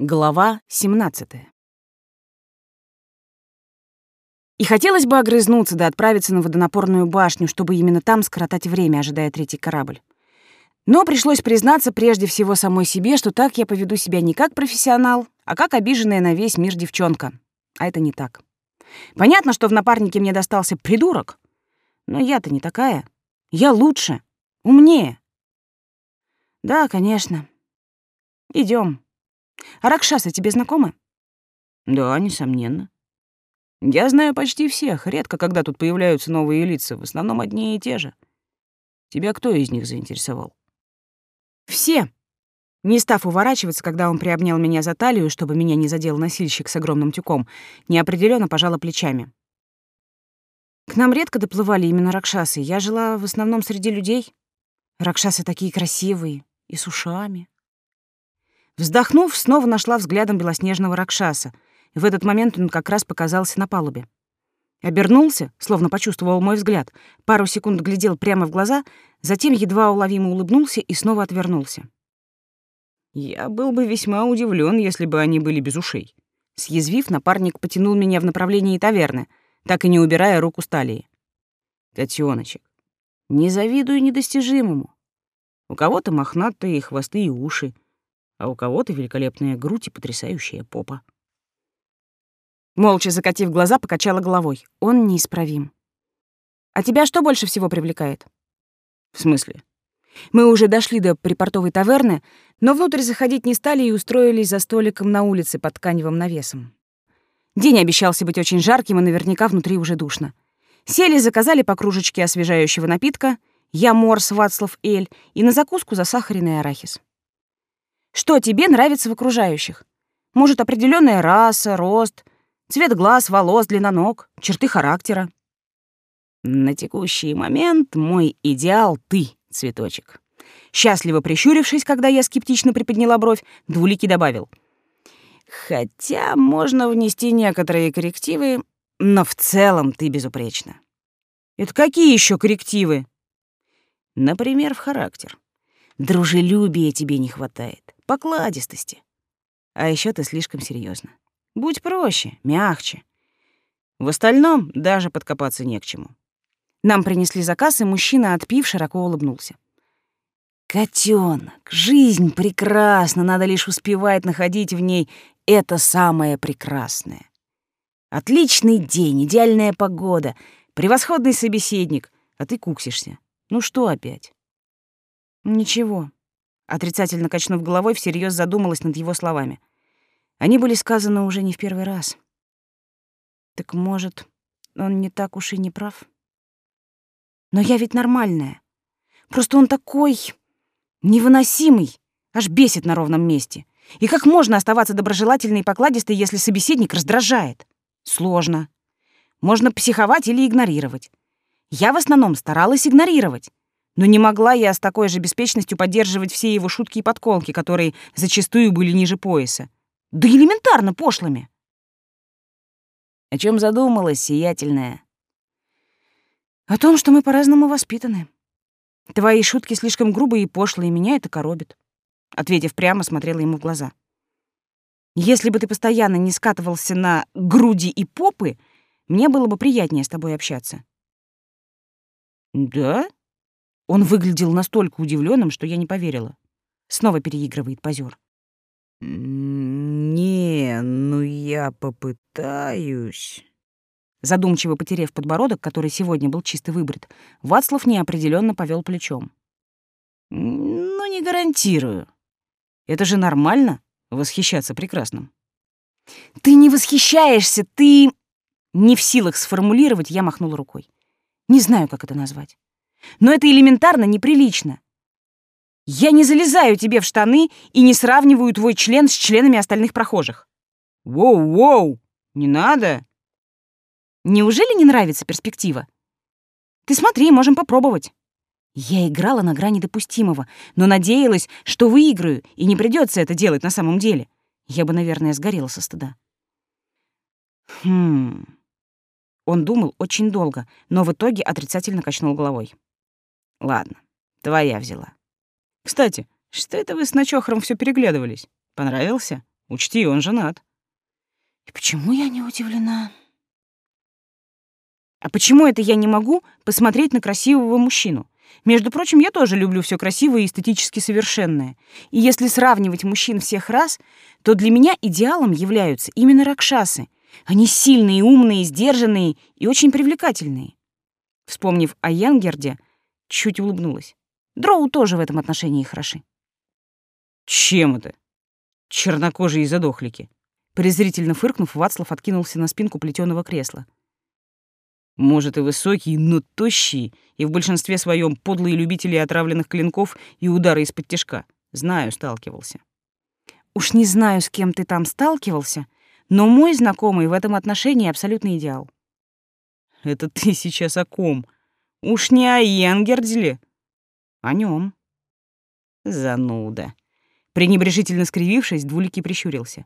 Глава 17. И хотелось бы огрызнуться да отправиться на водонапорную башню, чтобы именно там скоротать время, ожидая третий корабль. Но пришлось признаться прежде всего самой себе, что так я поведу себя не как профессионал, а как обиженная на весь мир девчонка. А это не так. Понятно, что в напарнике мне достался придурок, но я-то не такая. Я лучше, умнее. Да, конечно. Идем. А Ракшасы тебе знакомы? Да, несомненно. Я знаю почти всех, редко когда тут появляются новые лица, в основном одни и те же. Тебя кто из них заинтересовал? Все. Не став уворачиваться, когда он приобнял меня за талию, чтобы меня не задел носильщик с огромным тюком, неопределенно пожала плечами. К нам редко доплывали именно ракшасы. Я жила в основном среди людей. Ракшасы такие красивые и с ушами. Вздохнув, снова нашла взглядом белоснежного Ракшаса. В этот момент он как раз показался на палубе. Обернулся, словно почувствовал мой взгляд, пару секунд глядел прямо в глаза, затем едва уловимо улыбнулся и снова отвернулся. Я был бы весьма удивлен, если бы они были без ушей. Съязвив, напарник потянул меня в направлении таверны, так и не убирая руку с талии. Котеночек, не завидуй недостижимому. У кого-то мохнатые хвосты и уши, а у кого-то великолепная грудь и потрясающая попа. Молча закатив глаза, покачала головой. Он неисправим. А тебя что больше всего привлекает? В смысле? Мы уже дошли до припортовой таверны, но внутрь заходить не стали и устроились за столиком на улице под тканевым навесом. День обещался быть очень жарким, и наверняка внутри уже душно. Сели, заказали по кружечке освежающего напитка, я морс, Вацлав Эль, и на закуску засахаренный арахис. Что тебе нравится в окружающих? Может, определенная раса, рост, цвет глаз, волос, длина ног, черты характера? На текущий момент мой идеал — ты, цветочек. Счастливо прищурившись, когда я скептично приподняла бровь, Двуликий добавил. Хотя можно внести некоторые коррективы, но в целом ты безупречна. Это какие еще коррективы? Например, в характер. Дружелюбия тебе не хватает покладистости. А еще ты слишком серьезно. Будь проще, мягче. В остальном даже подкопаться не к чему. Нам принесли заказ, и мужчина, отпив, широко улыбнулся. Котенок, жизнь прекрасна, надо лишь успевать находить в ней это самое прекрасное. Отличный день, идеальная погода, превосходный собеседник, а ты куксишься. Ну что опять? Ничего. Отрицательно качнув головой, всерьез задумалась над его словами. Они были сказаны уже не в первый раз. Так может, он не так уж и не прав? Но я ведь нормальная. Просто он такой невыносимый, аж бесит на ровном месте. И как можно оставаться доброжелательной и покладистой, если собеседник раздражает? Сложно. Можно психовать или игнорировать. Я в основном старалась игнорировать. Но не могла я с такой же беспечностью поддерживать все его шутки и подколки, которые зачастую были ниже пояса. Да элементарно пошлыми. О чем задумалась, сиятельная? О том, что мы по-разному воспитаны. Твои шутки слишком грубые и пошлые, меня это коробит. Ответив прямо, смотрела ему в глаза. Если бы ты постоянно не скатывался на груди и попы, мне было бы приятнее с тобой общаться. Да? Он выглядел настолько удивленным, что я не поверила. Снова переигрывает позер. «Не, ну я попытаюсь». Задумчиво потерев подбородок, который сегодня был чисто выбрит, Вацлав неопределенно повел плечом. «Ну, не гарантирую. Это же нормально — восхищаться прекрасным». «Ты не восхищаешься, ты...» Не в силах сформулировать, я махнула рукой. Не знаю, как это назвать. Но это элементарно неприлично. Я не залезаю тебе в штаны и не сравниваю твой член с членами остальных прохожих. Воу-воу, не надо. Неужели не нравится перспектива? Ты смотри, можем попробовать. Я играла на грани допустимого, но надеялась, что выиграю, и не придется это делать на самом деле. Я бы, наверное, сгорела со стыда. Хм. Он думал очень долго, но в итоге отрицательно качнул головой. Ладно, твоя взяла. Кстати, что это вы с ночохром все переглядывались? Понравился? Учти, он женат. И почему я не удивлена? А почему это я не могу посмотреть на красивого мужчину? Между прочим, я тоже люблю все красивое и эстетически совершенное. И если сравнивать мужчин всех рас, то для меня идеалом являются именно ракшасы. Они сильные, умные, сдержанные и очень привлекательные. Вспомнив о Янгерде, чуть улыбнулась. Дроу тоже в этом отношении хороши. Чем это? Чернокожие задохлики. Презрительно фыркнув, Вацлав откинулся на спинку плетеного кресла. Может, и высокие, но тощие, и в большинстве своем подлые любители отравленных клинков и удара из-под тяжка. Знаю, сталкивался. Уж не знаю, с кем ты там сталкивался, но мой знакомый в этом отношении абсолютный идеал. Это ты сейчас о ком? Уж не о Янгердзеле? О нем. Зануда. Пренебрежительно скривившись, Двуликий прищурился.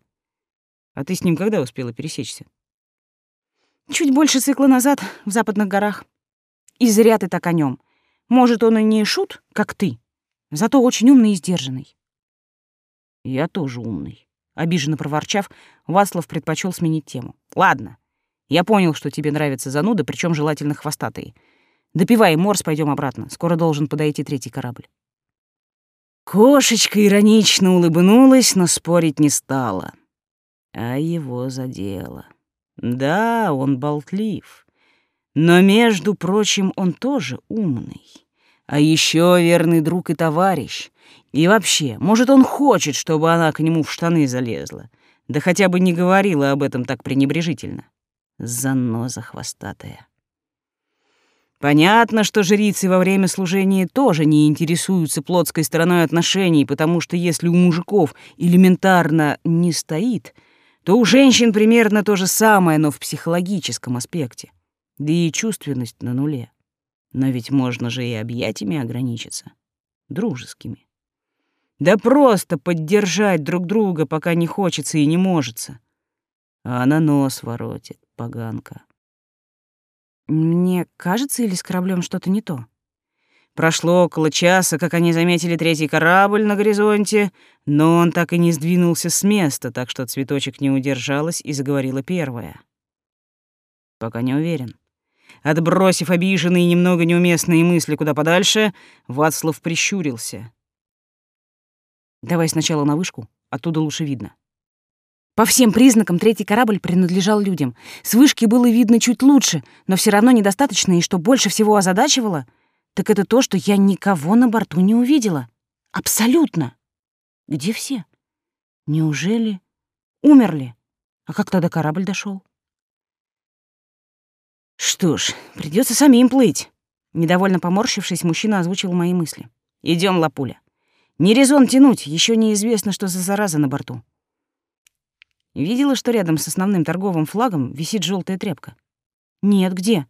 А ты с ним когда успела пересечься? Чуть больше цикла назад, в западных горах. И зря ты так о нем. Может, он и не шут, как ты, зато очень умный и сдержанный. Я тоже умный. Обиженно проворчав, Васлов предпочел сменить тему. Ладно, я понял, что тебе нравятся зануды, причем желательно хвостатые. Допивай морс, пойдем обратно. Скоро должен подойти третий корабль. Кошечка иронично улыбнулась, но спорить не стала. А его задело. Да, он болтлив. Но, между прочим, он тоже умный. А еще верный друг и товарищ. И вообще, может, он хочет, чтобы она к нему в штаны залезла. Да хотя бы не говорила об этом так пренебрежительно. Заноза хвостатая. Понятно, что жрицы во время служения тоже не интересуются плотской стороной отношений, потому что если у мужиков элементарно не стоит, то у женщин примерно то же самое, но в психологическом аспекте. Да и чувственность на нуле. Но ведь можно же и объятиями ограничиться. Дружескими. Да просто поддержать друг друга, пока не хочется и не можется. А она нос воротит, поганка. Мне кажется, или с кораблем что-то не то? Прошло около часа, как они заметили третий корабль на горизонте, но он так и не сдвинулся с места, так что цветочек не удержалась и заговорила первая. Пока не уверен. Отбросив обиженные и немного неуместные мысли куда подальше, Вацлав прищурился. «Давай сначала на вышку, оттуда лучше видно». По всем признакам третий корабль принадлежал людям. С вышки было видно чуть лучше, но все равно недостаточно, и что больше всего озадачивало, так это то, что я никого на борту не увидела. Абсолютно. Где все? Неужели умерли? А как тогда корабль дошел? Что ж, придется самим плыть. Недовольно поморщившись, мужчина озвучил мои мысли. Идем, Лапуля. Не резон тянуть, еще неизвестно, что за зараза на борту. Видела, что рядом с основным торговым флагом висит желтая тряпка? Нет, где?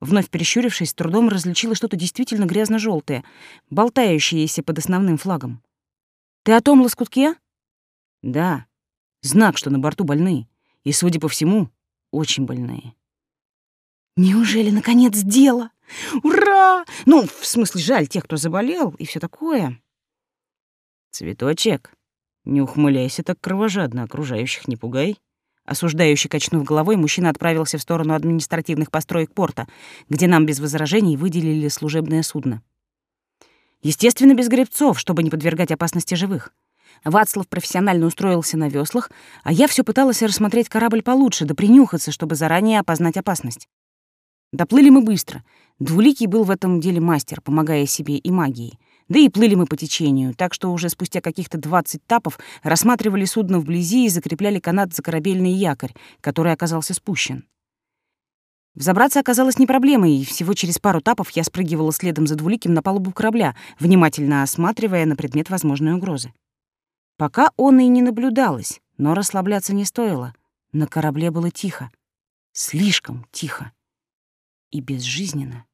Вновь перещурившись, трудом различила что-то действительно грязно желтое болтающееся под основным флагом. Ты о том лоскутке? Да. Знак, что на борту больные. И, судя по всему, очень больные. Неужели, наконец, дело? Ура! Ну, в смысле, жаль тех, кто заболел и все такое. Цветочек, не ухмыляйся так кровожадно, окружающих не пугай. Осуждающий качнув головой, мужчина отправился в сторону административных построек порта, где нам без возражений выделили служебное судно. Естественно, без гребцов, чтобы не подвергать опасности живых. Вацлав профессионально устроился на веслах, а я все пыталась рассмотреть корабль получше, да принюхаться, чтобы заранее опознать опасность. Доплыли мы быстро. Двуликий был в этом деле мастер, помогая себе и магией. Да и плыли мы по течению, так что уже спустя каких-то 20 тапов рассматривали судно вблизи и закрепляли канат за корабельный якорь, который оказался спущен. Взобраться оказалось не проблемой, и всего через пару тапов я спрыгивала следом за двуликим на палубу корабля, внимательно осматривая на предмет возможной угрозы. Пока он и не наблюдалось, но расслабляться не стоило. На корабле было тихо. Слишком тихо. И безжизненно.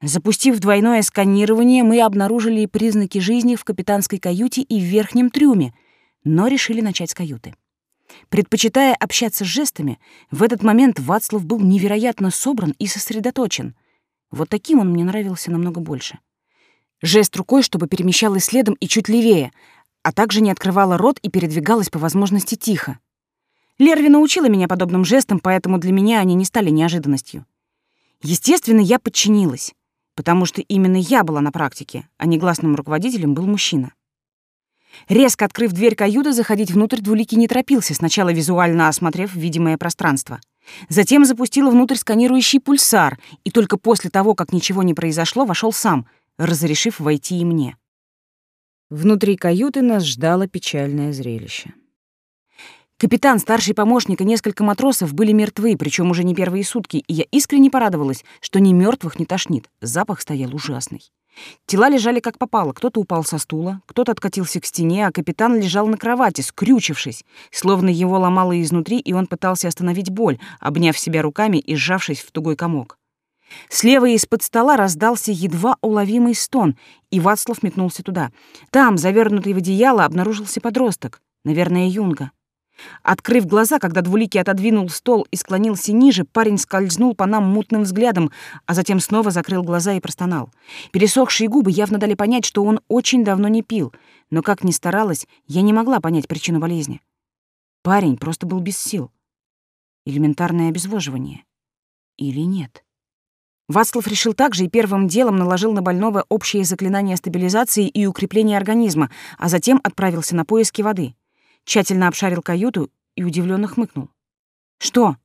Запустив двойное сканирование, мы обнаружили признаки жизни в капитанской каюте и в верхнем трюме, но решили начать с каюты. Предпочитая общаться с жестами, в этот момент Вацлав был невероятно собран и сосредоточен. Вот таким он мне нравился намного больше. Жест рукой, чтобы перемещалась следом и чуть левее, а также не открывала рот и передвигалась по возможности тихо. Лерви научила меня подобным жестам, поэтому для меня они не стали неожиданностью. Естественно, я подчинилась, потому что именно я была на практике, а негласным руководителем был мужчина. Резко открыв дверь каюты, заходить внутрь двуликий не торопился, сначала визуально осмотрев видимое пространство. Затем запустил внутрь сканирующий пульсар, и только после того, как ничего не произошло, вошел сам, разрешив войти и мне. Внутри каюты нас ждало печальное зрелище. Капитан, старший помощник и несколько матросов были мертвы, причем уже не первые сутки, и я искренне порадовалась, что ни мертвых не тошнит. Запах стоял ужасный. Тела лежали как попало. Кто-то упал со стула, кто-то откатился к стене, а капитан лежал на кровати, скрючившись, словно его ломало изнутри, и он пытался остановить боль, обняв себя руками и сжавшись в тугой комок. Слева из-под стола раздался едва уловимый стон, и Вацлав метнулся туда. Там, завернутый в одеяло, обнаружился подросток, наверное, Юнга. Открыв глаза, когда Двуликий отодвинул стол и склонился ниже, парень скользнул по нам мутным взглядом, а затем снова закрыл глаза и простонал. Пересохшие губы явно дали понять, что он очень давно не пил, но, как ни старалась, я не могла понять причину болезни. Парень просто был без сил. Элементарное обезвоживание. Или нет? Вацлав решил также и первым делом наложил на больного общее заклинание стабилизации и укрепления организма, а затем отправился на поиски воды — тщательно обшарил каюту и удивленно хмыкнул. «Что?»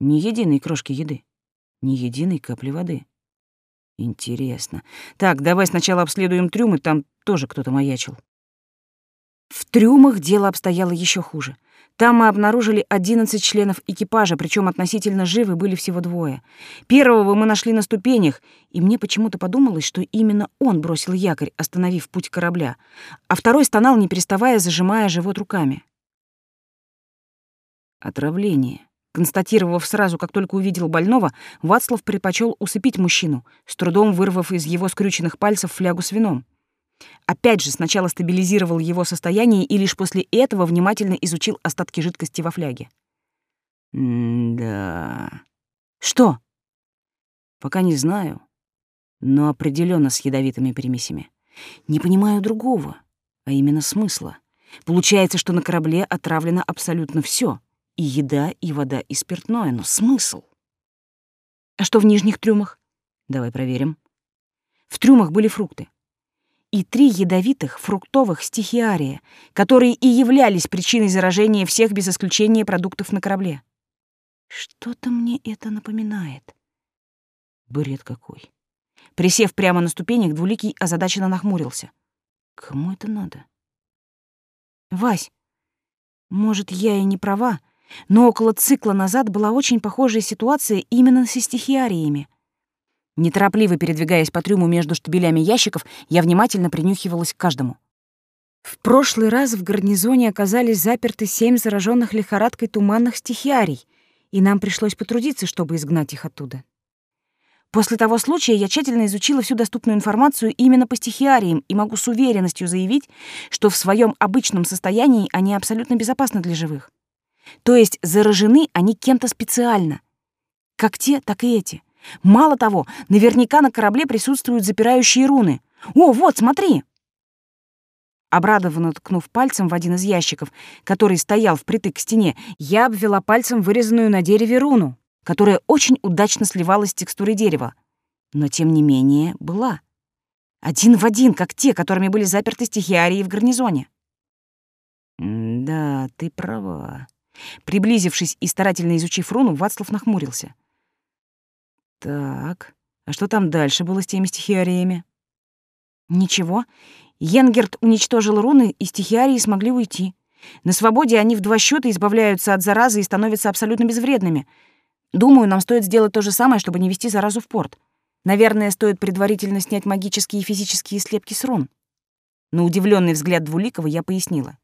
«Ни единой крошки еды, ни единой капли воды». «Интересно. Так, давай сначала обследуем трюмы, там тоже кто-то маячил». В трюмах дело обстояло еще хуже. Там мы обнаружили 11 членов экипажа, причем относительно живы были всего двое. Первого мы нашли на ступенях, и мне почему-то подумалось, что именно он бросил якорь, остановив путь корабля, а второй стонал, не переставая, зажимая живот руками. Отравление. Констатировав сразу, как только увидел больного, Вацлав предпочел усыпить мужчину, с трудом вырвав из его скрюченных пальцев флягу с вином. Опять же, сначала стабилизировал его состояние и лишь после этого внимательно изучил остатки жидкости во фляге. «Да...» «Что?» «Пока не знаю, но определенно с ядовитыми примесями. Не понимаю другого, а именно смысла. Получается, что на корабле отравлено абсолютно все: и еда, и вода, и спиртное, но смысл? А что в нижних трюмах? Давай проверим. В трюмах были фрукты и три ядовитых фруктовых стихиария, которые и являлись причиной заражения всех без исключения продуктов на корабле. Что-то мне это напоминает. Бред какой. Присев прямо на ступенях, Двуликий озадаченно нахмурился. Кому это надо? Вась, может, я и не права, но около цикла назад была очень похожая ситуация именно со стихиариями. Неторопливо передвигаясь по трюму между штабелями ящиков, я внимательно принюхивалась к каждому. В прошлый раз в гарнизоне оказались заперты семь зараженных лихорадкой туманных стихиарий, и нам пришлось потрудиться, чтобы изгнать их оттуда. После того случая я тщательно изучила всю доступную информацию именно по стихиариям и могу с уверенностью заявить, что в своем обычном состоянии они абсолютно безопасны для живых. То есть заражены они кем-то специально. Как те, так и эти — Мало того, наверняка на корабле присутствуют запирающие руны. О, вот, смотри!» Обрадованно ткнув пальцем в один из ящиков, который стоял впритык к стене, я обвела пальцем вырезанную на дереве руну, которая очень удачно сливалась с текстурой дерева. Но, тем не менее, была. Один в один, как те, которыми были заперты стихиарии в гарнизоне. «Да, ты права». Приблизившись и старательно изучив руну, Вацлав нахмурился. Так, а что там дальше было с теми стихиариями? Ничего. Йенгерт уничтожил руны, и стихиарии смогли уйти. На свободе они в два счета избавляются от заразы и становятся абсолютно безвредными. Думаю, нам стоит сделать то же самое, чтобы не вести заразу в порт. Наверное, стоит предварительно снять магические и физические слепки с рун. На удивленный взгляд Двуликова я пояснила.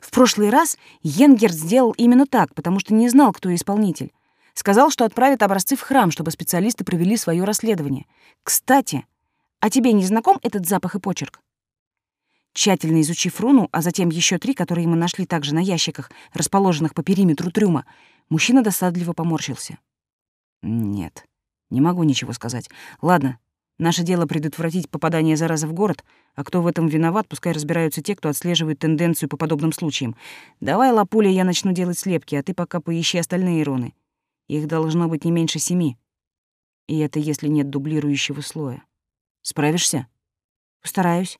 В прошлый раз Йенгерт сделал именно так, потому что не знал, кто исполнитель. Сказал, что отправит образцы в храм, чтобы специалисты провели свое расследование. Кстати, а тебе не знаком этот запах и почерк? Тщательно изучив руну, а затем еще три, которые мы нашли также на ящиках, расположенных по периметру трюма, мужчина досадливо поморщился. Нет, не могу ничего сказать. Ладно, Наше дело предотвратить попадание заразы в город, а кто в этом виноват, пускай разбираются те, кто отслеживает тенденцию по подобным случаям. Давай, Лапуля, я начну делать слепки, а ты пока поищи остальные руны. Их должно быть не меньше семи. И это если нет дублирующего слоя. Справишься? Постараюсь.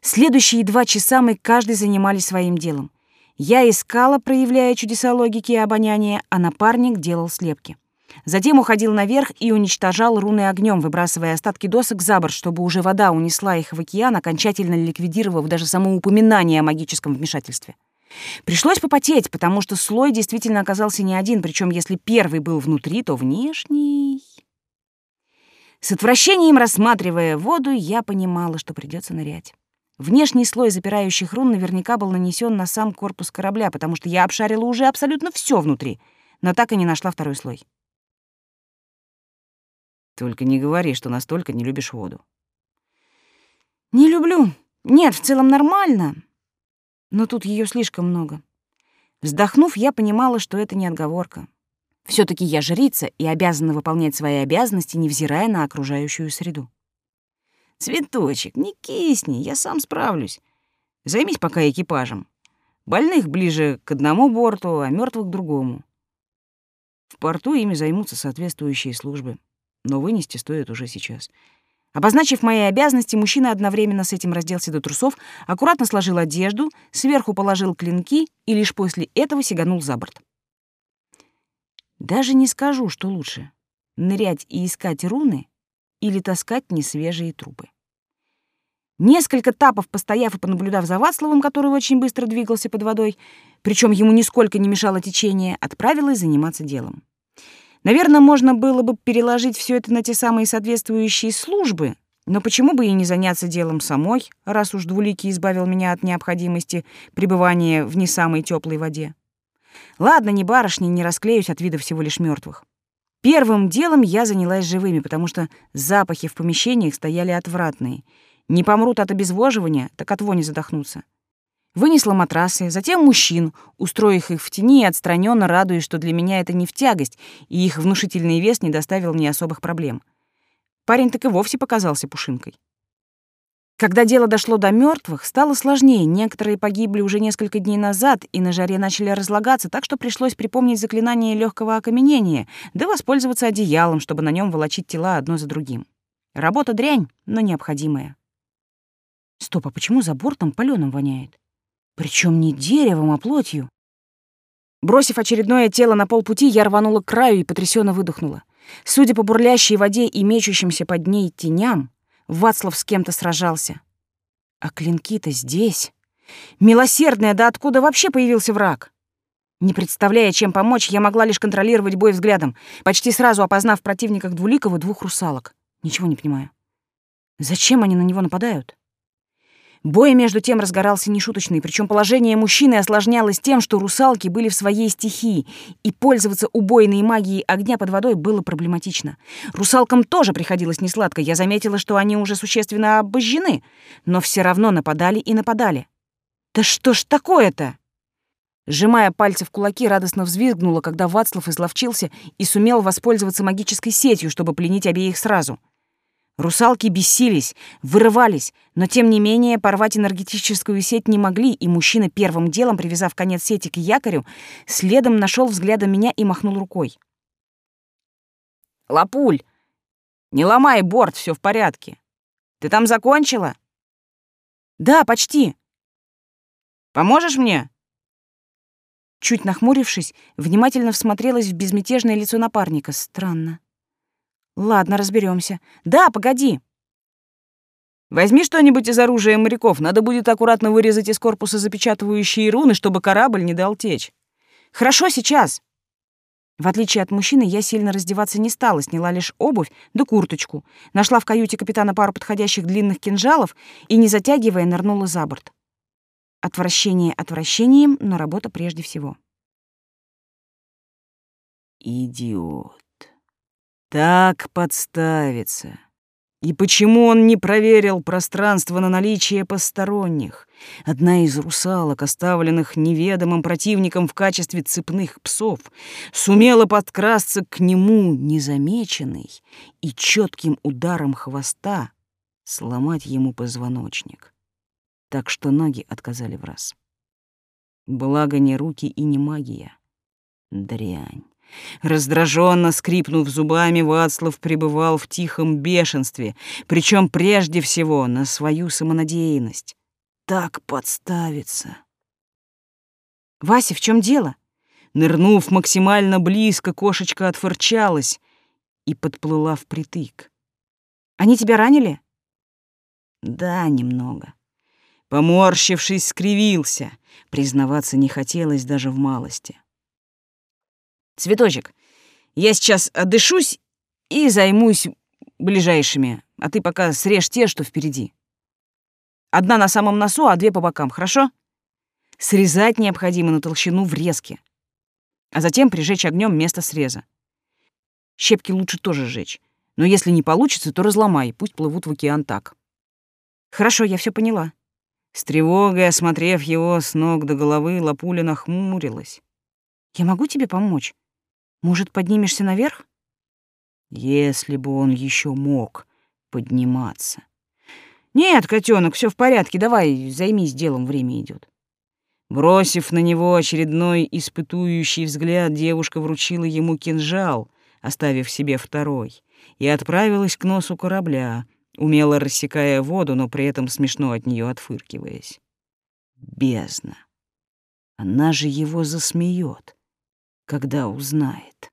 Следующие два часа мы каждый занимались своим делом. Я искала, проявляя чудеса логики и обоняния, а напарник делал слепки. Затем уходил наверх и уничтожал руны огнем, выбрасывая остатки досок за борт, чтобы уже вода унесла их в океан, окончательно ликвидировав даже само упоминание о магическом вмешательстве. Пришлось попотеть, потому что слой действительно оказался не один, причем если первый был внутри, то внешний... С отвращением рассматривая воду, я понимала, что придется нырять. Внешний слой запирающих рун наверняка был нанесен на сам корпус корабля, потому что я обшарила уже абсолютно все внутри, но так и не нашла второй слой. Только не говори, что настолько не любишь воду. Не люблю. Нет, в целом нормально. Но тут ее слишком много. Вздохнув, я понимала, что это не отговорка. все таки я жрица и обязана выполнять свои обязанности, невзирая на окружающую среду. Цветочек, не кисни, я сам справлюсь. Займись пока экипажем. Больных ближе к одному борту, а мертвых к другому. В порту ими займутся соответствующие службы но вынести стоит уже сейчас. Обозначив мои обязанности, мужчина одновременно с этим разделся до трусов, аккуратно сложил одежду, сверху положил клинки и лишь после этого сиганул за борт. Даже не скажу, что лучше — нырять и искать руны или таскать несвежие трупы. Несколько тапов, постояв и понаблюдав за Вацлавом, который очень быстро двигался под водой, причем ему нисколько не мешало течение, отправилась заниматься делом. Наверное, можно было бы переложить все это на те самые соответствующие службы, но почему бы и не заняться делом самой, раз уж Двуликий избавил меня от необходимости пребывания в не самой теплой воде? Ладно, не барышни, не расклеюсь от вида всего лишь мертвых. Первым делом я занялась живыми, потому что запахи в помещениях стояли отвратные. Не помрут от обезвоживания, так от вони задохнутся. Вынесла матрасы, затем мужчин, устроив их в тени и отстраненно радуясь, что для меня это не в тягость, и их внушительный вес не доставил мне особых проблем. Парень так и вовсе показался пушинкой. Когда дело дошло до мертвых, стало сложнее. Некоторые погибли уже несколько дней назад и на жаре начали разлагаться, так что пришлось припомнить заклинание легкого окаменения, да воспользоваться одеялом, чтобы на нем волочить тела одно за другим. Работа дрянь, но необходимая. Стоп, а почему за бортом палёным воняет? Причем не деревом, а плотью. Бросив очередное тело на полпути, я рванула к краю и потрясенно выдохнула. Судя по бурлящей воде и мечущимся под ней теням, Вацлав с кем-то сражался. А клинки-то здесь. Милосердная, да откуда вообще появился враг? Не представляя, чем помочь, я могла лишь контролировать бой взглядом, почти сразу опознав в противниках Двуликова двух русалок. Ничего не понимаю. Зачем они на него нападают? Бой между тем разгорался нешуточный, причем положение мужчины осложнялось тем, что русалки были в своей стихии, и пользоваться убойной магией огня под водой было проблематично. Русалкам тоже приходилось несладко, я заметила, что они уже существенно обожжены, но все равно нападали и нападали. «Да что ж такое-то?» Сжимая пальцы в кулаки, радостно взвизгнула, когда Вацлав изловчился и сумел воспользоваться магической сетью, чтобы пленить обеих сразу — Русалки бесились, вырывались, но тем не менее порвать энергетическую сеть не могли, и мужчина первым делом, привязав конец сети к якорю, следом нашел взглядом меня и махнул рукой. «Лапуль, не ломай борт, все в порядке. Ты там закончила?» «Да, почти». «Поможешь мне?» Чуть нахмурившись, внимательно всмотрелась в безмятежное лицо напарника. Странно. Ладно, разберемся. Да, погоди. Возьми что-нибудь из оружия моряков. Надо будет аккуратно вырезать из корпуса запечатывающие руны, чтобы корабль не дал течь. Хорошо, сейчас. В отличие от мужчины, я сильно раздеваться не стала, сняла лишь обувь да курточку, нашла в каюте капитана пару подходящих длинных кинжалов и, не затягивая, нырнула за борт. Отвращение отвращением, но работа прежде всего. Идиот. Так подставиться. И почему он не проверил пространство на наличие посторонних? Одна из русалок, оставленных неведомым противником в качестве цепных псов, сумела подкрасться к нему незамеченной и четким ударом хвоста сломать ему позвоночник, так что ноги отказали в раз. Благо не руки и не магия. Дрянь. Раздраженно скрипнув зубами, Вацлав пребывал в тихом бешенстве, причем прежде всего на свою самонадеянность. Так подставиться. «Вася, в чем дело?» Нырнув максимально близко, кошечка отфырчалась и подплыла впритык. «Они тебя ранили?» «Да, немного». Поморщившись, скривился. Признаваться не хотелось даже в малости. Цветочек, я сейчас отдышусь и займусь ближайшими, а ты пока срежь те, что впереди. Одна на самом носу, а две по бокам, хорошо? Срезать необходимо на толщину врезки, а затем прижечь огнем место среза. Щепки лучше тоже сжечь, но если не получится, то разломай, пусть плывут в океан так. Хорошо, я все поняла. С тревогой, осмотрев его с ног до головы, Лапуля нахмурилась. Я могу тебе помочь? Может, поднимешься наверх? Если бы он еще мог подниматься. Нет, котенок, все в порядке, давай займись делом, время идет. Бросив на него очередной испытующий взгляд, девушка вручила ему кинжал, оставив себе второй, и отправилась к носу корабля, умело рассекая воду, но при этом смешно от нее отфыркиваясь. Бездна. Она же его засмеет когда узнает.